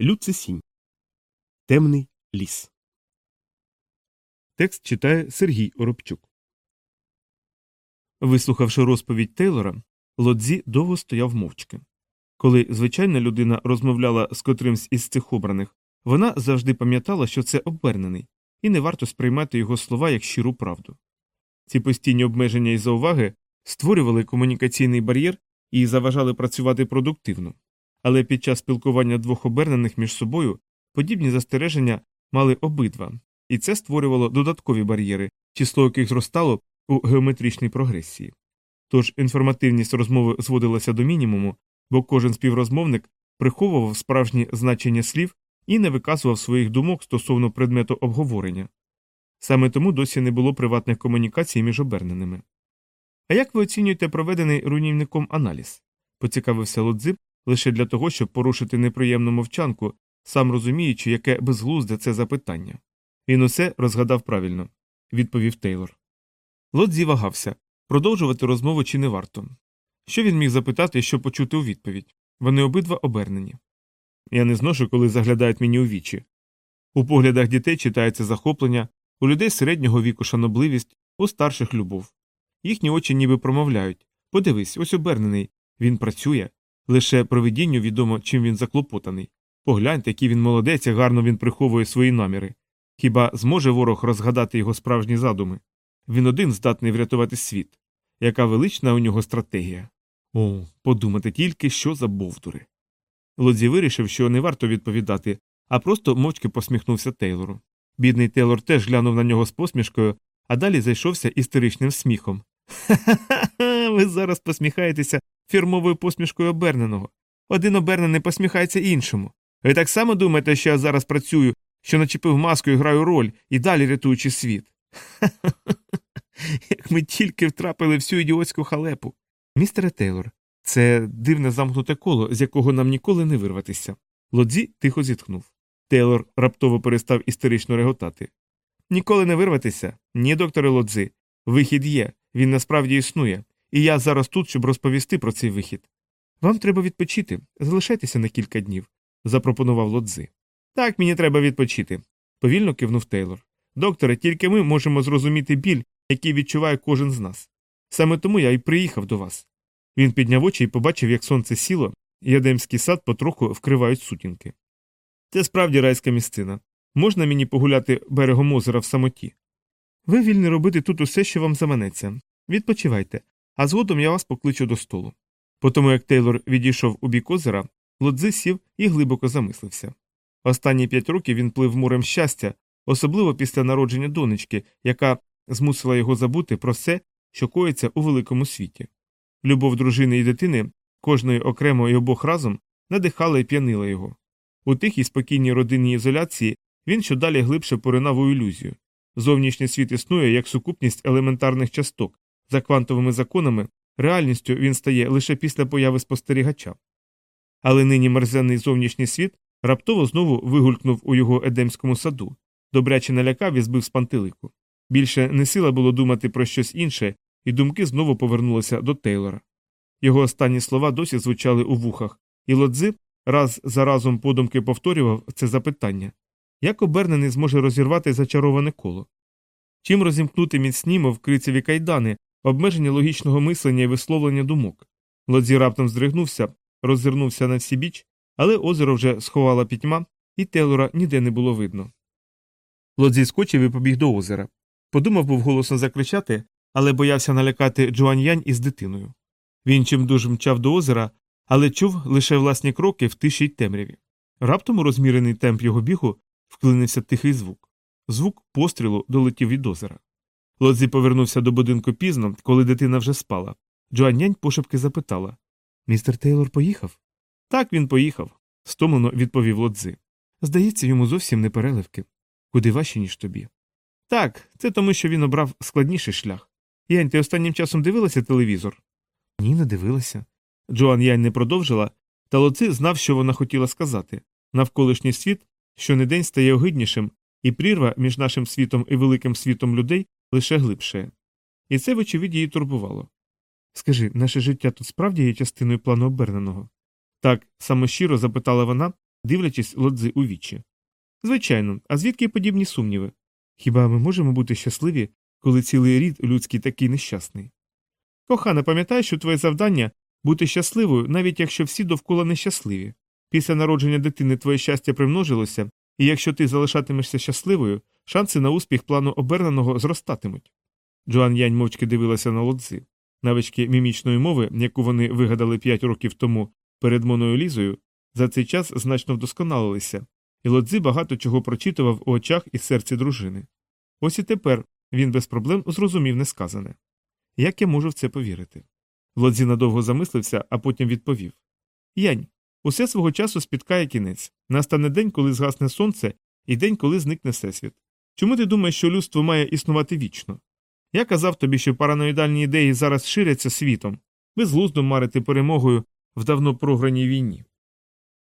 Люцисінь. Темний ліс. Текст читає Сергій Оробчук. Вислухавши розповідь Тейлора, Лодзі довго стояв мовчки. Коли звичайна людина розмовляла з котримсь із цих обраних, вона завжди пам'ятала, що це обернений, і не варто сприймати його слова як щиру правду. Ці постійні обмеження і зауваги створювали комунікаційний бар'єр і заважали працювати продуктивно. Але під час спілкування двох обернених між собою подібні застереження мали обидва, і це створювало додаткові бар'єри, число яких зростало у геометричній прогресії. Тож інформативність розмови зводилася до мінімуму, бо кожен співрозмовник приховував справжнє значення слів і не виказував своїх думок стосовно предмету обговорення. Саме тому досі не було приватних комунікацій між оберненими. А як ви оцінюєте проведений руйнівником аналіз? поцікавився Лодзип лише для того, щоб порушити неприємну мовчанку, сам розуміючи, яке безглузде це запитання. Він усе розгадав правильно, відповів Тейлор. Лодзі вагався продовжувати розмову чи не варто. Що він міг запитати, що почути у відповідь? Вони обидва обернені. Я не зношу, коли заглядають мені у вічі. У поглядах дітей читається захоплення, у людей середнього віку шанобливість, у старших любов. Їхні очі ніби промовляють подивись, ось обернений, він працює. Лише провидінню відомо, чим він заклопотаний. Погляньте, який він молодець, гарно він приховує свої наміри. Хіба зможе ворог розгадати його справжні задуми? Він один здатний врятувати світ. Яка велична у нього стратегія. О, подумати тільки, що за бовдури. Лодзі вирішив, що не варто відповідати, а просто мовчки посміхнувся Тейлору. Бідний Тейлор теж глянув на нього з посмішкою, а далі зайшовся істеричним сміхом. Ха-ха-ха, ви зараз посміхаєтеся фірмовою посмішкою оберненого. Один обернений посміхається іншому. Ви так само думаєте, що я зараз працюю, що начепив маску і граю роль, і далі рятуючи світ. Як ми тільки втрапили всю ідіотську халепу. Містере Тейлор, це дивне замкнуте коло, з якого нам ніколи не вирватися. Лодзі тихо зітхнув. Тейлор раптово перестав істерично реготати. Ніколи не вирватися? Ні, докторе Лодзи. Вихід є, він насправді існує, і я зараз тут, щоб розповісти про цей вихід. Вам треба відпочити, залишайтеся на кілька днів, запропонував Лодзи. Так, мені треба відпочити, повільно кивнув Тейлор. Докторе, тільки ми можемо зрозуміти біль, який відчуває кожен з нас. Саме тому я й приїхав до вас. Він підняв очі і побачив, як сонце сіло, і Едемський сад потроху вкривають сутінки. Це справді райська місцина. Можна мені погуляти берегом озера в самоті? Ви вільні робити тут усе, що вам заманеться. Відпочивайте, а згодом я вас покличу до столу. Потому як Тейлор відійшов у бік озера, Лодзи сів і глибоко замислився. Останні п'ять років він плив морем щастя, особливо після народження донечки, яка змусила його забути про все, що коїться у великому світі. Любов дружини і дитини, кожної окремо і обох разом, надихала і п'янила його. У тихій спокійній родинній ізоляції він щодалі глибше поринав у ілюзію. Зовнішній світ існує як сукупність елементарних часток, за квантовими законами, реальністю він стає лише після появи спостерігача. Але нині мерзенний зовнішній світ раптово знову вигулькнув у його едемському саду, добряче налякав і збив з пантелику. Більше не сила було думати про щось інше, і думки знову повернулися до Тейлора. Його останні слова досі звучали у вухах, і лодзи раз за разом подумки повторював це запитання як обернений зможе розірвати зачароване коло? Чим розімкнути міцні, мов крицеві кайдани, обмеження логічного мислення і висловлення думок? Лодзі раптом здригнувся, роззирнувся на всі біч, але озеро вже сховала пітьма, і Тейлора ніде не було видно. Лодзі скочив і побіг до озера. Подумав був голосно закричати, але боявся налякати Джуан'янь із дитиною. Він чимдуж мчав до озера, але чув лише власні кроки в тиші й темряві. Раптом у розмірений темп його бігу вклинився тихий звук. Звук пострілу долетів від озера. Лодзі повернувся до будинку пізно, коли дитина вже спала. Джоаннянь пошепки запитала Містер Тейлор поїхав? Так, він поїхав, стомлено відповів Лодзи. Здається, йому зовсім не переливки. Куди важче, ніж тобі. Так, це тому, що він обрав складніший шлях. Янь, ти останнім часом дивилася телевізор? Ні, не дивилася. Джоан Янь не продовжила, та Лодзи знав, що вона хотіла сказати. Навколишній світ щонедень стає огиднішим, і прірва між нашим світом і великим світом людей лише глибше. І це, вочевидь, її турбувало. Скажи, наше життя тут справді є частиною плану оберненого? Так, самощиро запитала вона, дивлячись лодзи у вічі. Звичайно, а звідки подібні сумніви? Хіба ми можемо бути щасливі, коли цілий рід людський такий нещасний? Кохана, пам'ятай, що твоє завдання бути щасливою, навіть якщо всі довкола нещасливі. Після народження дитини твоє щастя примножилося, і якщо ти залишатимешся щасливою, шанси на успіх плану оберненого зростатимуть. Джоан Янь мовчки дивилася на лодзи. Навички мімічної мови, яку вони вигадали п'ять років тому перед Моною Лізою, за цей час значно вдосконалилися, і лодзи багато чого прочитував у очах і серці дружини. Ось і тепер він без проблем зрозумів несказане. Як я можу в це повірити? Лодзі надовго замислився, а потім відповів Янь, усе свого часу спіткає кінець. Настане день, коли згасне сонце, і день, коли зникне всесвіт. Чому ти думаєш, що людство має існувати вічно? Я казав тобі, що параноїдальні ідеї зараз ширяться світом, безглуздо марити перемогою в давно програній війні.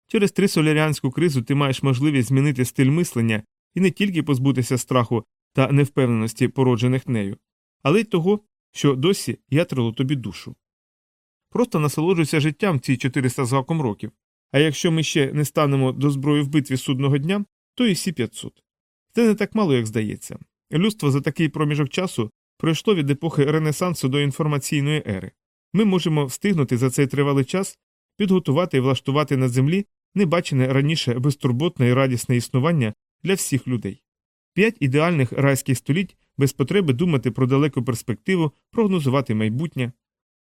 Через три соляріанську кризу ти маєш можливість змінити стиль мислення і не тільки позбутися страху та невпевненості, породжених нею, але й того, що досі ятрило тобі душу. Просто насолоджуйся життям ці 400 з років, а якщо ми ще не станемо до зброї в битві судного дня, то і всі 500. Це не так мало, як здається. Людство за такий проміжок часу пройшло від епохи Ренесансу до інформаційної ери. Ми можемо встигнути за цей тривалий час підготувати і влаштувати на землі небачене раніше безтурботне і радісне існування для всіх людей. П'ять ідеальних райських століть без потреби думати про далеку перспективу, прогнозувати майбутнє.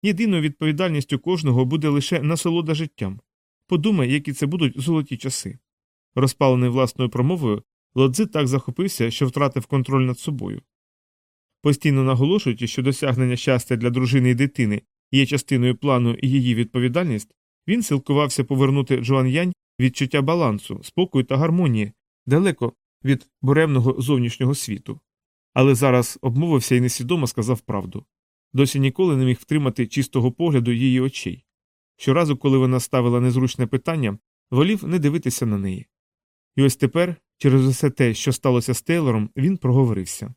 Єдиною відповідальністю кожного буде лише насолода життям. Подумай, які це будуть золоті часи. Розпалений власною промовою, Лодзи так захопився, що втратив контроль над собою. Постійно наголошуючи, що досягнення щастя для дружини і дитини є частиною плану і її відповідальність, він силкувався повернути Джоан Янь відчуття балансу, спокою та гармонії далеко від буремного зовнішнього світу. Але зараз обмовився і несвідомо сказав правду. Досі ніколи не міг втримати чистого погляду її очей. Щоразу, коли вона ставила незручне питання, волів не дивитися на неї. І ось тепер, через усе те, що сталося з Тейлором, він проговорився.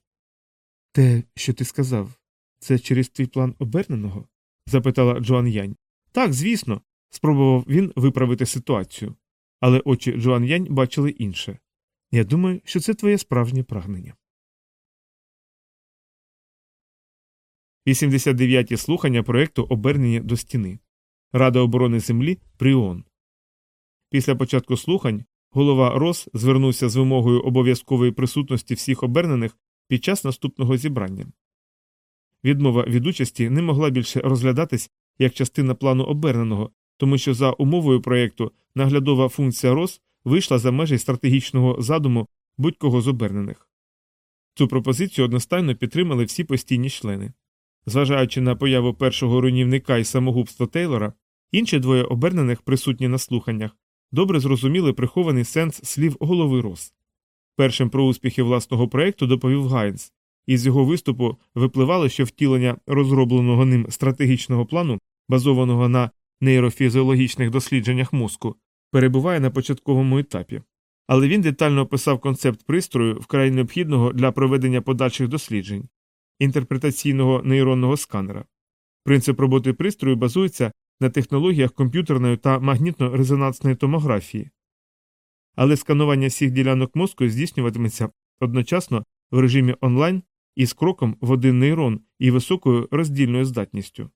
Те, що ти сказав, це через твій план оберненого? запитала Джоан Янь. Так, звісно, спробував він виправити ситуацію. Але очі Джоан Янь бачили інше. Я думаю, що це твоє справжнє прагнення. 89-ті слухання проєкту обернення до стіни. Рада оборони Землі Пріон. Після початку слухань голова Рос звернувся з вимогою обов'язкової присутності всіх обернених під час наступного зібрання. Відмова від участі не могла більше розглядатись як частина плану оберненого, тому що за умовою проєкту наглядова функція Рос вийшла за межі стратегічного задуму будь-кого з обернених. Цю пропозицію одностайно підтримали всі постійні члени. Зважаючи на появу першого руйнівника і самогубство Тейлора, інші двоє обернених, присутні на слуханнях, добре зрозуміли прихований сенс слів голови Рос. Першим про успіхи власного проєкту доповів Гайнс, і з його виступу випливало, що втілення розробленого ним стратегічного плану, базованого на нейрофізіологічних дослідженнях мозку, перебуває на початковому етапі. Але він детально описав концепт пристрою, вкрай необхідного для проведення подальших досліджень інтерпретаційного нейронного сканера. Принцип роботи пристрою базується на технологіях комп'ютерної та магнітно-резонансної томографії. Але сканування всіх ділянок мозку здійснюватиметься одночасно в режимі онлайн із кроком в один нейрон і високою роздільною здатністю.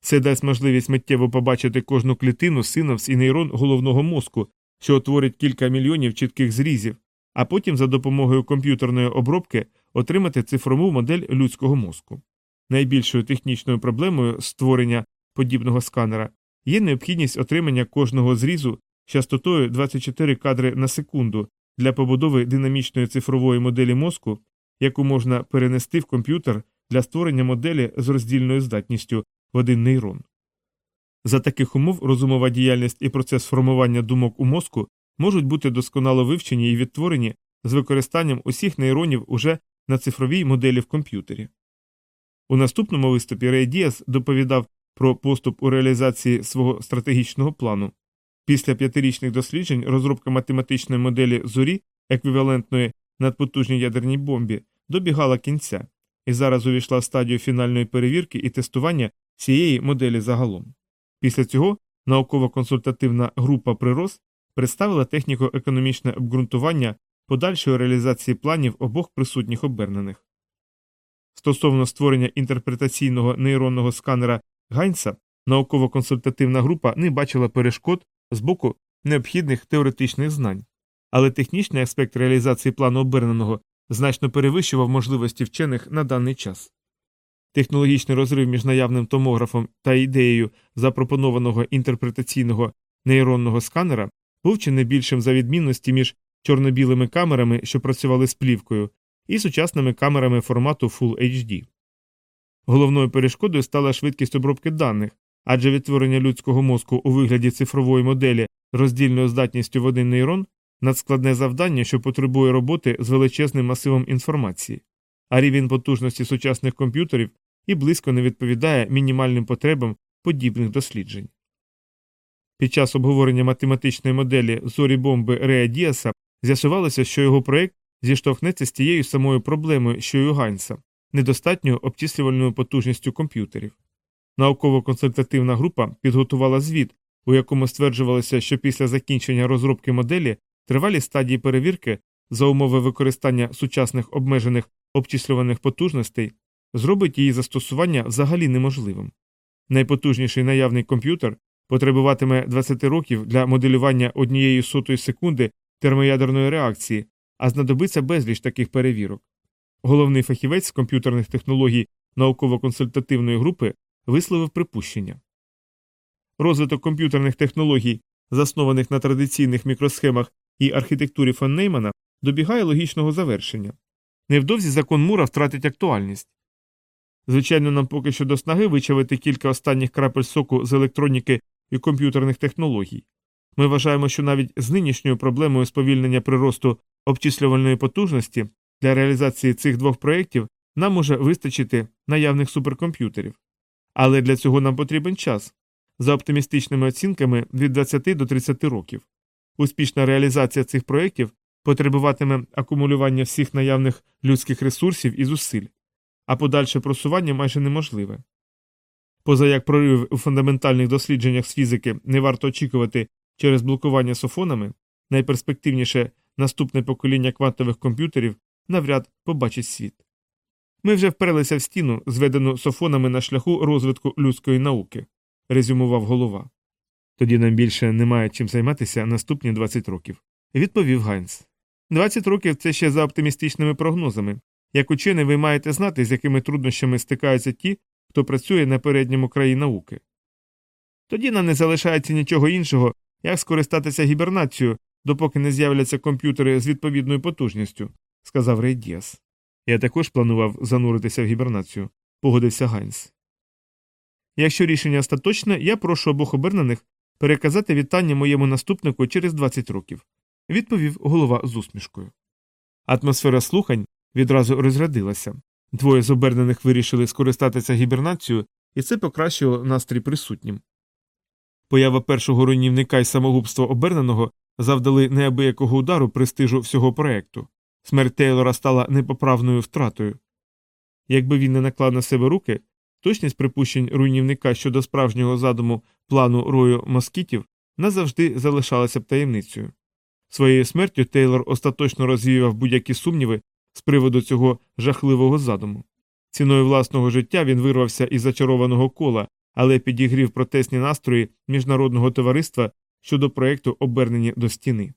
Це дасть можливість миттєво побачити кожну клітину, синапс і нейрон головного мозку, що утворить кілька мільйонів чітких зрізів, а потім за допомогою комп'ютерної обробки отримати цифрову модель людського мозку. Найбільшою технічною проблемою створення подібного сканера є необхідність отримання кожного зрізу частотою 24 кадри на секунду для побудови динамічної цифрової моделі мозку, яку можна перенести в комп'ютер для створення моделі з роздільною здатністю в один нейрон. За таких умов розумова діяльність і процес формування думок у мозку можуть бути досконало вивчені і відтворені з використанням усіх нейронів уже на цифровій моделі в комп'ютері. У наступному виступі Рей Діас доповідав про поступ у реалізації свого стратегічного плану. Після п'ятирічних досліджень розробка математичної моделі зорі, еквівалентної надпотужній ядерній бомбі, добігала кінця, і зараз увійшла в стадію фінальної перевірки і тестування цієї моделі загалом. Після цього наукова консультативна група прирос представила техніко-економічне обґрунтування подальшої реалізації планів обох присутніх обернених. Стосовно створення інтерпретаційного нейронного сканера Гайнса, науково-консультативна група не бачила перешкод з боку необхідних теоретичних знань, але технічний аспект реалізації плану оберненого значно перевищував можливості вчених на даний час. Технологічний розрив між наявним томографом та ідеєю запропонованого інтерпретаційного нейронного сканера був чи не більшим за відмінності між чорно-білими камерами, що працювали з плівкою, і сучасними камерами формату Full HD. Головною перешкодою стала швидкість обробки даних, адже відтворення людського мозку у вигляді цифрової моделі роздільною здатністю в один нейрон надскладне завдання, що потребує роботи з величезним масивом інформації, а рівень потужності сучасних комп'ютерів і близько не відповідає мінімальним потребам подібних досліджень. Під час обговорення математичної моделі зорі бомби Реа Діаса з'ясувалося, що його проєкт зіштовхнеться з тією самою проблемою, що й у Ганса недостатньою обчислювальною потужністю комп'ютерів. Науково-консультативна група підготувала звіт, у якому стверджувалося, що після закінчення розробки моделі тривалі стадії перевірки за умови використання сучасних обмежених обчислюваних потужностей зробить її застосування взагалі неможливим. Найпотужніший наявний комп'ютер потребуватиме 20 років для моделювання однієї сотої секунди термоядерної реакції, а знадобиться безліч таких перевірок. Головний фахівець з комп'ютерних технологій науково-консультативної групи висловив припущення. Розвиток комп'ютерних технологій, заснованих на традиційних мікросхемах і архітектурі фон Неймана, добігає логічного завершення. Невдовзі закон Мура втратить актуальність. Звичайно, нам поки що до снаги вичавити кілька останніх крапель соку з електроніки і комп'ютерних технологій. Ми вважаємо, що навіть з нинішньою проблемою сповільнення приросту обчислювальної потужності для реалізації цих двох проєктів нам може вистачити наявних суперкомп'ютерів. Але для цього нам потрібен час за оптимістичними оцінками від 20 до 30 років. Успішна реалізація цих проєктів потребуватиме акумулювання всіх наявних людських ресурсів і зусиль, а подальше просування майже неможливе. Позаяк прорив у фундаментальних дослідженнях з фізики не варто очікувати через блокування софонами, найперспективніше наступне покоління квантових комп'ютерів навряд побачить світ. Ми вже вперлися в стіну, зведену софонами на шляху розвитку людської науки, резюмував голова. Тоді нам більше немає чим займатися наступні 20 років, відповів Гайнс. 20 років це ще за оптимістичними прогнозами. Як учений, ви маєте знати, з якими труднощами стикаються ті, хто працює на передньому краї науки. Тоді нам не залишається нічого іншого, як скористатися гібернацією, допоки не з'являться комп'ютери з відповідною потужністю, сказав Рей Діас. Я також планував зануритися в гібернацію, погодився Гайнс. Якщо рішення остаточне, я прошу обох обернених переказати вітання моєму наступнику через 20 років, відповів голова з усмішкою. Атмосфера слухань відразу розрядилася. Двоє з обернених вирішили скористатися гібернацією, і це покращило настрій присутнім. Поява першого руйнівника і самогубство оберненого завдали неабиякого удару престижу всього проекту. Смерть Тейлора стала непоправною втратою. Якби він не наклав на себе руки, точність припущень руйнівника щодо справжнього задуму плану рою москітів назавжди залишалася б таємницею. Своєю смертю Тейлор остаточно розвіяв будь-які сумніви з приводу цього жахливого задуму. Ціною власного життя він вирвався із зачарованого кола, але підігрів протестні настрої міжнародного товариства щодо проєкту обернені до стіни.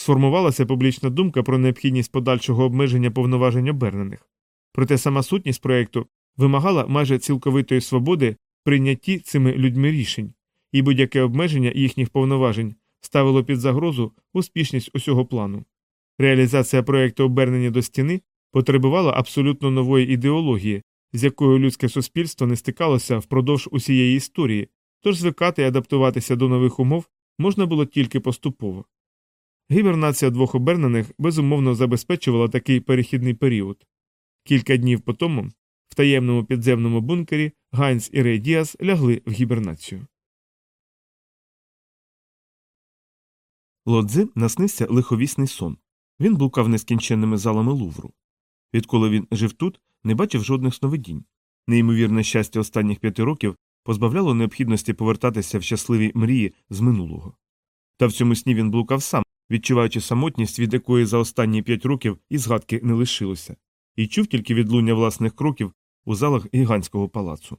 Сформувалася публічна думка про необхідність подальшого обмеження повноважень обернених. Проте сама сутність проєкту вимагала майже цілковитої свободи прийнятті цими людьми рішень, і будь-яке обмеження їхніх повноважень ставило під загрозу успішність усього плану. Реалізація проєкту обернення до стіни потребувала абсолютно нової ідеології, з якою людське суспільство не стикалося впродовж усієї історії, тож звикати і адаптуватися до нових умов можна було тільки поступово. Гібернація двох обернених безумовно забезпечувала такий перехідний період. Кілька днів по тому в таємному підземному бункері Гайнс і Рей Діас лягли в гібернацію. Ло Цзі наснився лиховісний сон. Він блукав нескінченними залами Лувру. Відколи він жив тут, не бачив жодних сновидінь. Неймовірне щастя останніх п'яти років позбавляло необхідності повертатися в щасливі мрії з минулого. Та в цьому сні він блукав сам, відчуваючи самотність, від якої за останні п'ять років і згадки не лишилося, і чув тільки відлуння власних кроків у залах гігантського палацу.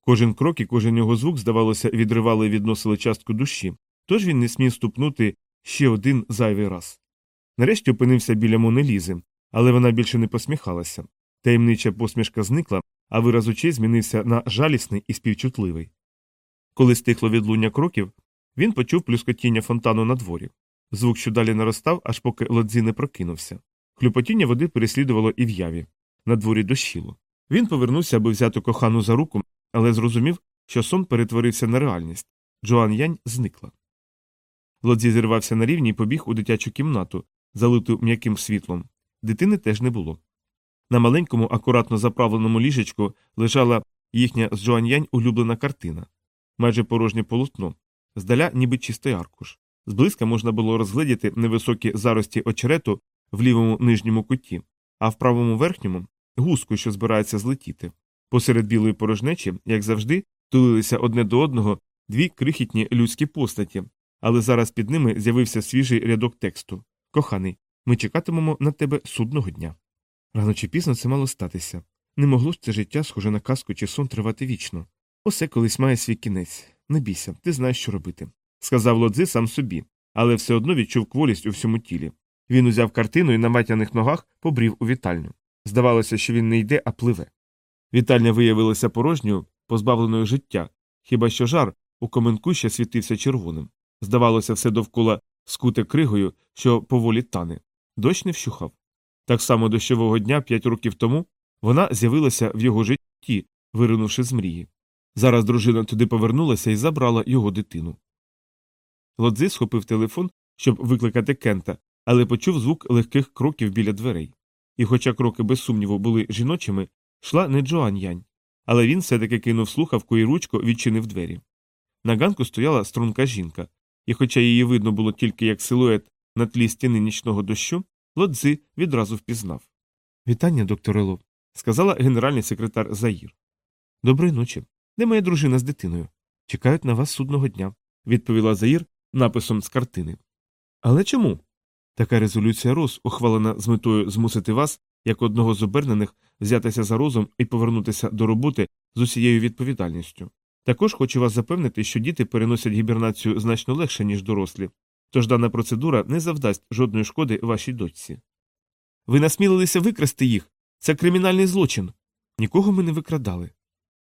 Кожен крок і кожен його звук, здавалося, відривали і відносили частку душі, тож він не смів ступнути ще один зайвий раз. Нарешті опинився біля Монелізи, але вона більше не посміхалася. Таємнича посмішка зникла, а вираз очей змінився на жалісний і співчутливий. Коли стихло відлуння кроків, він почув плюскотіння фонтану на дворі. Звук що далі наростав, аж поки лодзі не прокинувся. Хлюпотіння води переслідувало і в яві. На дворі дощило. Він повернувся, аби взяти кохану за руку, але зрозумів, що сон перетворився на реальність. Джоан Янь зникла. Лодзі зірвався на рівні і побіг у дитячу кімнату, залиту м'яким світлом. Дитини теж не було. На маленькому, акуратно заправленому ліжечку лежала їхня з Джоан Янь улюблена картина майже порожнє полотно, здаля ніби чистий аркуш. Зблизька можна було розгледіти невисокі зарості очерету в лівому нижньому куті, а в правому верхньому гуску, що збирається злетіти. Посеред білої порожнечі, як завжди, тулилися одне до одного дві крихітні людські постаті, але зараз під ними з'явився свіжий рядок тексту Коханий, ми чекатимемо на тебе судного дня. Рано чи пізно це мало статися. Не могло ж це життя, схоже на казку чи сон тривати вічно. Усе колись має свій кінець. Не бійся, ти знаєш, що робити, сказав лодзи сам собі, але все одно відчув кволість у всьому тілі. Він узяв картину і на матяних ногах побрів у вітальню. Здавалося, що він не йде, а пливе. Вітальня виявилася порожньою, позбавленою життя, хіба що жар у коменку ще світився червоним. Здавалося, все довкола скуте кригою, що поволі тане. Дощ не вщухав. Так само дощового дня п'ять років тому вона з'явилася в його житті, виринувши з мрії. Зараз дружина туди повернулася і забрала його дитину. Лодзи схопив телефон, щоб викликати Кента, але почув звук легких кроків біля дверей. І, хоча кроки без сумніву були жіночими, йшла не Джоан Янь, але він все таки кинув слухавку і ручко відчинив двері. На ганку стояла струнка жінка, і, хоча її видно було тільки як силует на тлі стіни нічного дощу, Лодзи відразу впізнав. Вітання, доктор Ело, сказала генеральний секретар Заїр. Доброї ночі. Де моя дружина з дитиною? Чекають на вас судного дня, відповіла Заїр написом з картини. Але чому? Така резолюція роз, ухвалена з метою змусити вас, як одного з обернених, взятися за розум і повернутися до роботи з усією відповідальністю. Також хочу вас запевнити, що діти переносять гібернацію значно легше, ніж дорослі, тож дана процедура не завдасть жодної шкоди вашій дочці. Ви насмілилися викрасти їх. Це кримінальний злочин. Нікого ми не викрадали.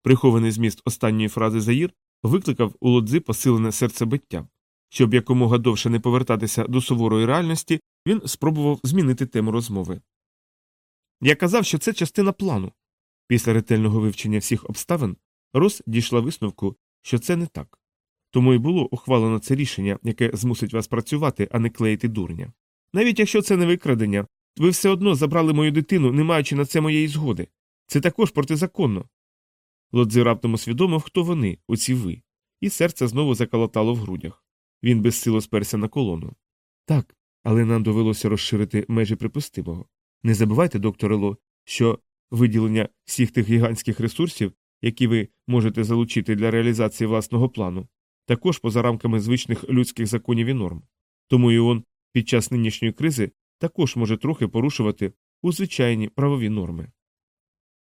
Прихований зміст останньої фрази Заїр викликав у лодзи посилене серцебиття. Щоб якомога довше не повертатися до суворої реальності, він спробував змінити тему розмови. Я казав, що це частина плану. Після ретельного вивчення всіх обставин Рос дійшла висновку, що це не так. Тому і було ухвалено це рішення, яке змусить вас працювати, а не клеїти дурня. Навіть якщо це не викрадення, ви все одно забрали мою дитину, не маючи на це моєї згоди. Це також протизаконно. Лодзи раптом усвідомив, хто вони, оці ви, і серце знову заколотало в грудях. Він безсило сперся на колону. Так, але нам довелося розширити межі припустимого. Не забувайте, доктор Ло, що виділення всіх тих гігантських ресурсів, які ви можете залучити для реалізації власного плану, також поза рамками звичних людських законів і норм. Тому ІОН під час нинішньої кризи також може трохи порушувати у звичайні правові норми.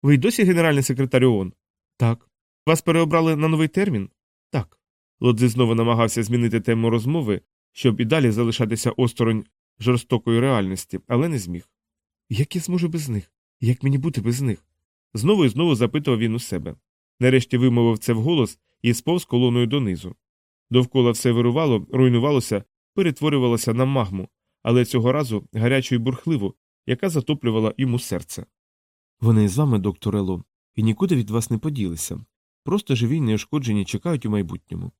Ви й досі генеральний секретар ООН? Так. Вас переобрали на новий термін? Так. Лодзи знову намагався змінити тему розмови, щоб і далі залишатися осторонь жорстокої реальності, але не зміг. Як я зможу без них? Як мені бути без них? Знову і знову запитував він у себе. Нарешті вимовив це вголос і сповз колоною донизу. Довкола все вирувало, руйнувалося, перетворювалося на магму, але цього разу гарячу і бурхливу, яка затоплювала йому серце. Вони з вами, доктор Ело, і нікуди від вас не поділися. Просто живі й неушкоджені чекають у майбутньому.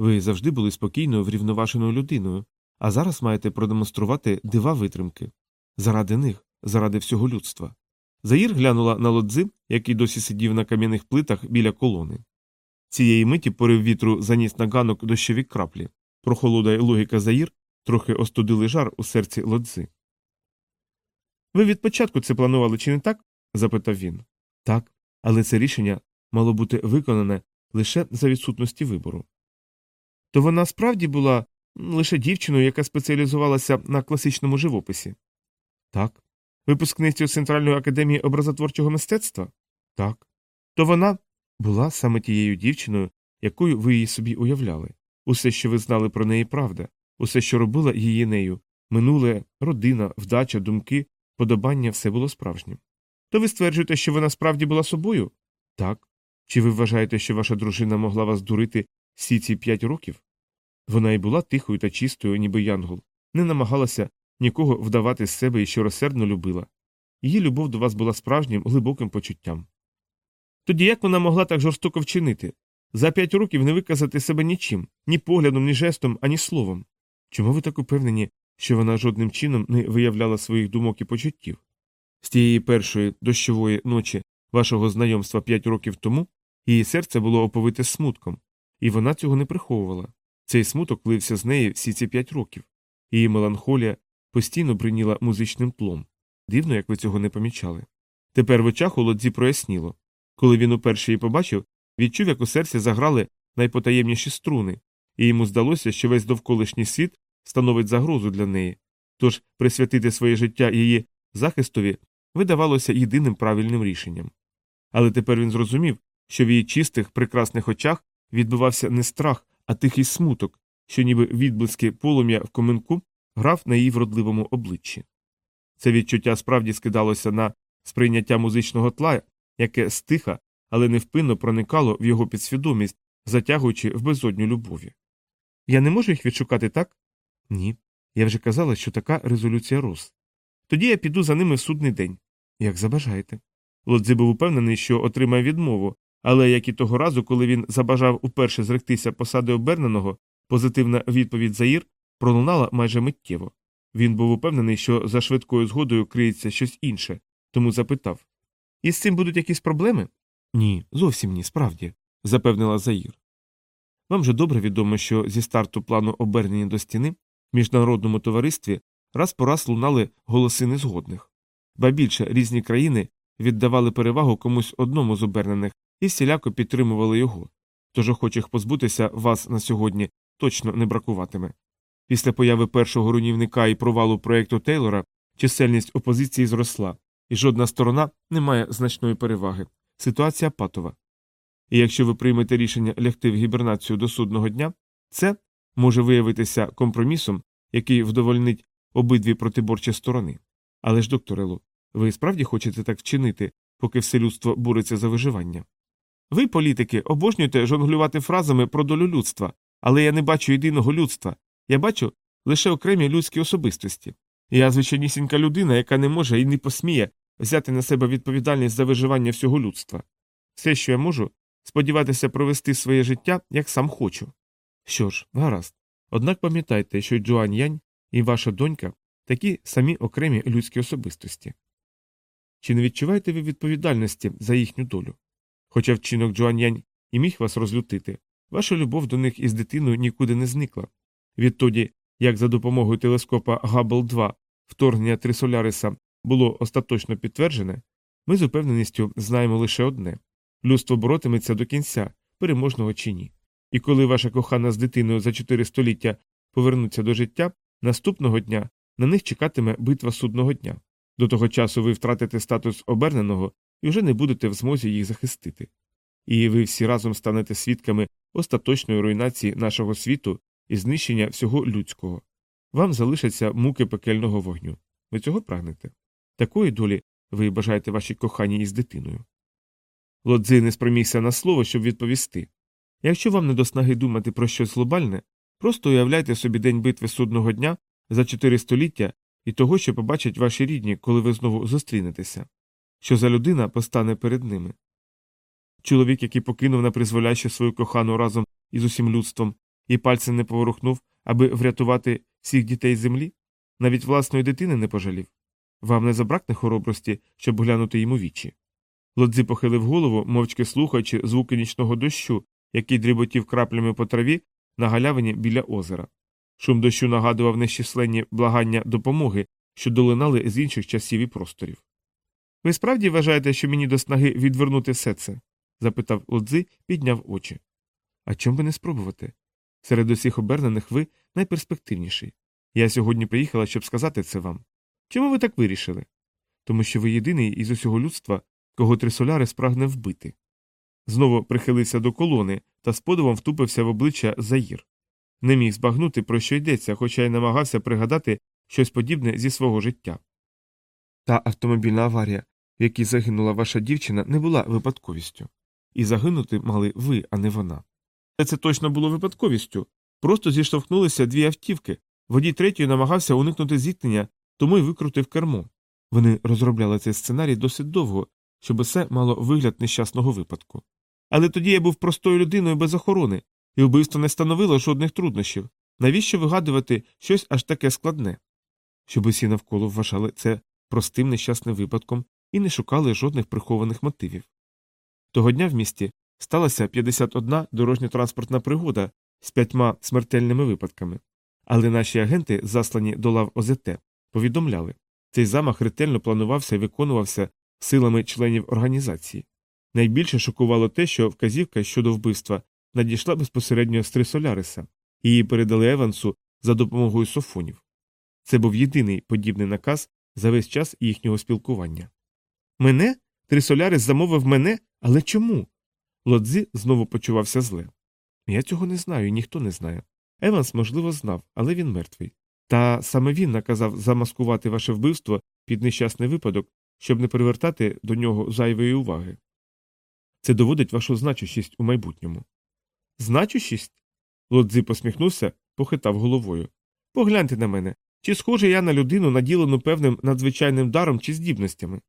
Ви завжди були спокійною, врівноваженою людиною, а зараз маєте продемонструвати дива витримки. Заради них, заради всього людства. Заїр глянула на лодзи, який досі сидів на кам'яних плитах біля колони. Цієї миті порив вітру заніс на ганок дощові краплі. Прохолода й логіка Заїр трохи остудили жар у серці лодзи. Ви від початку це планували, чи не так? запитав він. Так, але це рішення мало бути виконане лише за відсутності вибору. То вона справді була Лише дівчиною, яка спеціалізувалася на класичному живописі. Так. Випускницею Центральної академії образотворчого мистецтва? Так. То вона була саме тією дівчиною, якою ви її собі уявляли. Усе, що ви знали про неї, правда, усе, що робила її нею, минуле, родина, вдача, думки, подобання все було справжнім. То ви стверджуєте, що вона справді була собою? Так. Чи ви вважаєте, що ваша дружина могла вас дурити всі ці п'ять років? Вона й була тихою та чистою, ніби янгол, не намагалася нікого вдавати з себе і щиросердно любила. Її любов до вас була справжнім глибоким почуттям. Тоді як вона могла так жорстоко вчинити? За п'ять років не виказати себе нічим, ні поглядом, ні жестом, ані словом. Чому ви так упевнені, що вона жодним чином не виявляла своїх думок і почуттів? З тієї першої дощової ночі вашого знайомства п'ять років тому її серце було оповите смутком, і вона цього не приховувала. Цей смуток лився з неї всі ці п'ять років. Її меланхолія постійно бриніла музичним тлом. Дивно, як ви цього не помічали. Тепер в очах у проясніло. Коли він уперше її побачив, відчув, як у серці заграли найпотаємніші струни, і йому здалося, що весь довколишній світ становить загрозу для неї. Тож присвятити своє життя її захистові видавалося єдиним правильним рішенням. Але тепер він зрозумів, що в її чистих, прекрасних очах відбувався не страх, а тихий смуток, що ніби відблиски полум'я в коменку грав на її вродливому обличчі. Це відчуття справді скидалося на сприйняття музичного тла, яке стиха, але невпинно проникало в його підсвідомість, затягуючи в безодню любові. Я не можу їх відшукати так? Ні. Я вже казала, що така резолюція роз. Тоді я піду за ними в судний день. Як забажаєте. Лодзи був упевнений, що отримає відмову, але як і того разу, коли він забажав уперше зректися посади оберненого, позитивна відповідь Заїр пролунала майже миттєво. Він був упевнений, що за швидкою згодою криється щось інше, тому запитав І з цим будуть якісь проблеми? Ні, зовсім ні, справді, запевнила Заїр. Вам же добре відомо, що зі старту плану обернення до стіни в міжнародному товаристві раз по раз лунали голоси незгодних, ба більше різні країни віддавали перевагу комусь одному з обернених і всіляко підтримували його, тож охочих позбутися вас на сьогодні точно не бракуватиме. Після появи першого руйнівника і провалу проєкту Тейлора чисельність опозиції зросла, і жодна сторона не має значної переваги. Ситуація патова. І якщо ви приймете рішення лягти в гібернацію до судного дня, це може виявитися компромісом, який вдовольнить обидві протиборчі сторони. Але ж, докторелу, ви справді хочете так вчинити, поки все людство бореться за виживання? Ви, політики, обожнюєте жонглювати фразами про долю людства, але я не бачу єдиного людства. Я бачу лише окремі людські особистості. Я звичайнісінька людина, яка не може і не посміє взяти на себе відповідальність за виживання всього людства. Все, що я можу, сподіватися провести своє життя, як сам хочу. Що ж, гаразд. Однак пам'ятайте, що Джоань Янь і ваша донька такі самі окремі людські особистості. Чи не відчуваєте ви відповідальності за їхню долю? Хоча вчинок Джоан'янь і міг вас розлютити, ваша любов до них із дитиною нікуди не зникла. Відтоді, як за допомогою телескопа Габбл 2 вторгнення Трисоляриса було остаточно підтверджене, ми з упевненістю знаємо лише одне людство боротиметься до кінця, переможного чи ні. І коли ваша кохана з дитиною за чотири століття повернуться до життя, наступного дня на них чекатиме битва судного дня. До того часу ви втратите статус оберненого і вже не будете в змозі їх захистити. І ви всі разом станете свідками остаточної руйнації нашого світу і знищення всього людського. Вам залишаться муки пекельного вогню. Ви цього прагнете? Такої долі ви бажаєте вашій коханій із дитиною. Лодзи не спромігся на слово, щоб відповісти. Якщо вам не до снаги думати про щось глобальне, просто уявляйте собі день битви судного дня за чотири століття і того, що побачать ваші рідні, коли ви знову зустрінетеся, що за людина постане перед ними. Чоловік, який покинув на призволяще свою кохану разом із усім людством, і пальцем не поворухнув, аби врятувати всіх дітей землі, навіть власної дитини не пожалів. Вам не забракне хоробрості, щоб глянути йому вічі. Лодзи похилив голову, мовчки слухаючи звуки нічного дощу, який дріботів краплями по траві на галявині біля озера. Шум дощу нагадував нещисленні благання допомоги, що долинали з інших часів і просторів. Ви справді вважаєте, що мені до снаги відвернути все це? запитав Лодзи, підняв очі. А чом би не спробувати? Серед усіх обернених ви найперспективніший. Я сьогодні приїхала, щоб сказати це вам. Чому ви так вирішили? Тому що ви єдиний із усього людства, кого Трисоляри спрагне вбити. Знову прихилився до колони та з подивом втупився в обличчя Заїр. Не міг збагнути, про що йдеться, хоча й намагався пригадати щось подібне зі свого життя. Та автомобільна аварія, якій загинула ваша дівчина, не була випадковістю. І загинути мали ви, а не вона. Це точно було випадковістю. Просто зіштовхнулися дві автівки. Водій третьої намагався уникнути зіткнення, тому й викрутив кермо. Вони розробляли цей сценарій досить довго, щоб усе мало вигляд нещасного випадку. Але тоді я був простою людиною без охорони, і вбивство не становило жодних труднощів. Навіщо вигадувати щось аж таке складне? Щоб усі навколо вважали це простим нещасним випадком і не шукали жодних прихованих мотивів. Того дня в місті сталася 51 дорожньо-транспортна пригода з п'ятьма смертельними випадками. Але наші агенти, заслані до лав ОЗТ, повідомляли, цей замах ретельно планувався і виконувався силами членів організації. Найбільше шокувало те, що вказівка щодо вбивства надійшла безпосередньо з Трисоляриса, її передали Евансу за допомогою софонів. Це був єдиний подібний наказ за весь час їхнього спілкування. Мене? Трисолярис замовив мене? Але чому? Лодзи знову почувався зле. Я цього не знаю, ніхто не знає. Еванс, можливо, знав, але він мертвий. Та саме він наказав замаскувати ваше вбивство під нещасний випадок, щоб не привертати до нього зайвої уваги. Це доводить вашу значущість у майбутньому. Значущість? Лодзи посміхнувся, похитав головою. Погляньте на мене. Чи схожий я на людину, наділену певним надзвичайним даром чи здібностями?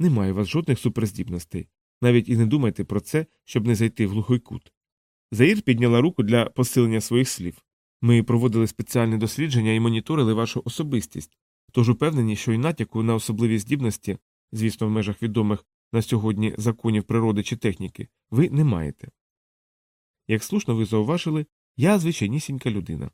Немає у вас жодних суперздібностей. Навіть і не думайте про це, щоб не зайти в глухий кут. Заїр підняла руку для посилення своїх слів. Ми проводили спеціальне дослідження і моніторили вашу особистість, тож упевнені, що й натяку на особливі здібності, звісно, в межах відомих на сьогодні законів природи чи техніки, ви не маєте. Як слушно ви зауважили, я звичайнісінька людина.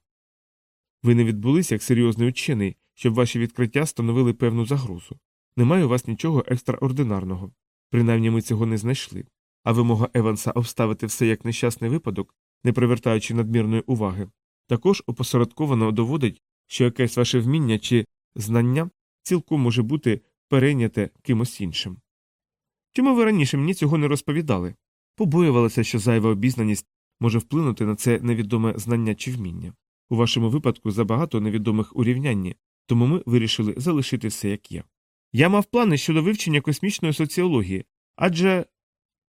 Ви не відбулися як серйозний учений, щоб ваші відкриття становили певну загрозу. Немає у вас нічого екстраординарного. Принаймні ми цього не знайшли. А вимога Еванса обставити все як нещасний випадок, не привертаючи надмірної уваги, також опосередковано доводить, що якесь ваше вміння чи знання цілком може бути перейняте кимось іншим. Чому ви раніше мені цього не розповідали? Побоювалися, що зайва обізнаність може вплинути на це невідоме знання чи вміння. У вашому випадку забагато невідомих урівнянні, тому ми вирішили залишити все як є. Я мав плани щодо вивчення космічної соціології, адже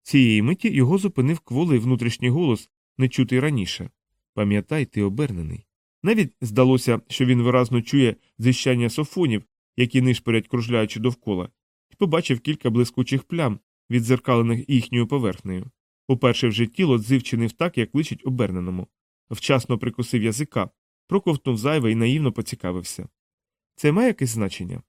цієї миті його зупинив кволий внутрішній голос, не чутий раніше. Пам'ятай, ти обернений. Навіть здалося, що він виразно чує зіщання софонів, які нишпорять, кружляючи довкола, і побачив кілька блискучих плям, відзеркалених їхньою поверхнею. Уперше в житті лодзив чинив так, як личить оберненому. Вчасно прикусив язика, проковтнув зайве і наївно поцікавився. Це має якесь значення?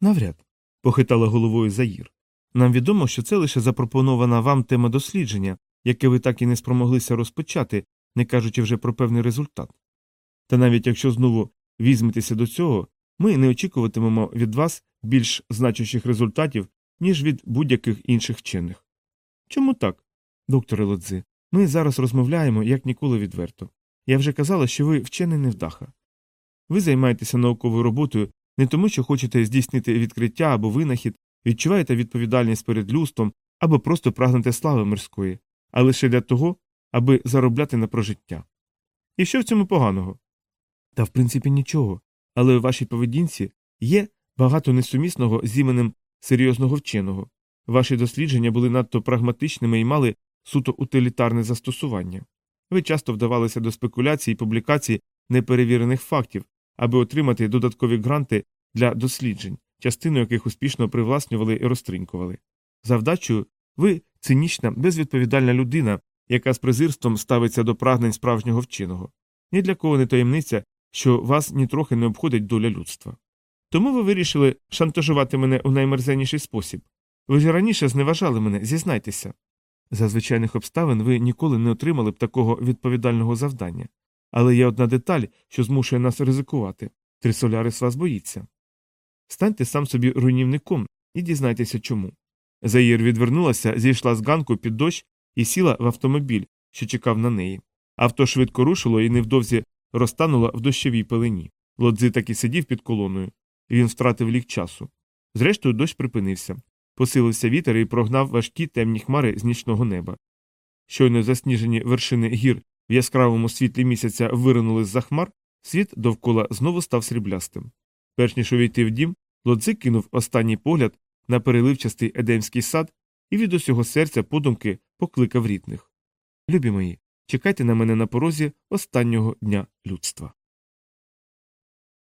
Навряд. Похитала головою Заїр. Нам відомо, що це лише запропонована вам тема дослідження, яке ви так і не спромоглися розпочати, не кажучи вже про певний результат. Та навіть якщо знову візьметеся до цього, ми не очікуватимемо від вас більш значущих результатів, ніж від будь-яких інших вчених. Чому так? Докторе Лодзи, ми зараз розмовляємо як ніколи відверто. Я вже казала, що ви вчений невдаха. Ви займаєтеся науковою роботою не тому, що хочете здійснити відкриття або винахід, відчуваєте відповідальність перед людством або просто прагнете слави мирської, а лише для того, аби заробляти на прожиття. І що в цьому поганого? Та в принципі нічого, але у вашій поведінці є багато несумісного з іменем серйозного вченого. Ваші дослідження були надто прагматичними і мали суто утилітарне застосування. Ви часто вдавалися до спекуляцій і публікацій неперевірених фактів, аби отримати додаткові гранти для досліджень, частину яких успішно привласнювали і розтринькували. Завдачею ви цинічна, безвідповідальна людина, яка з презирством ставиться до прагнень справжнього вченого. Ні для кого не таємниця, що вас нітрохи не обходить доля людства. Тому ви вирішили шантажувати мене у наймерзенніший спосіб. Ви ж раніше зневажали мене, зізнайтеся. За звичайних обставин ви ніколи не отримали б такого відповідального завдання. Але є одна деталь, що змушує нас ризикувати Трисолярис вас боїться. Станьте сам собі руйнівником і дізнайтеся чому. Заїр відвернулася, зійшла з ганку під дощ і сіла в автомобіль, що чекав на неї. Авто швидко рушило і невдовзі розтанула в дощовій пелені. Лодзи таки сидів під колоною. Він втратив лік часу. Зрештою, дощ припинився. Посилився вітер і прогнав важкі темні хмари з нічного неба. Щойно засніжені вершини гір в яскравому світлі місяця виринули з-за хмар, світ довкола знову став сріблястим. Перш ніж увійти в дім, Лодзи кинув останній погляд на переливчастий едемський сад і від усього серця подумки покликав рідних. Любі мої, чекайте на мене на порозі останнього дня людства.